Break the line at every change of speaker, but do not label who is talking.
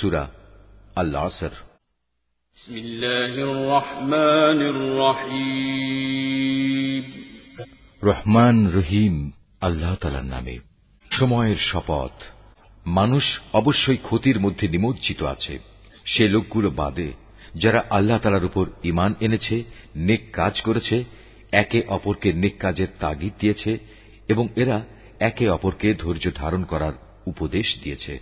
সুরা আল্লাহ আসর রহমান রহিম। আল্লাহ তালার নামে। সময়ের শপথ। মানুষ অবশ্যই ক্ষতির মধ্যে নিমজ্জিত আছে। সে লোকগুলো বাদে যারা আল্লাহ তালার উপর ইমান এনেছে নেক কাজ করেছে একে অপরকে নেক কাজের তাগিদ দিয়েছে এবং এরা একে অপরকে ধৈর্য ধারণ করার উপদেশ দিয়েছে।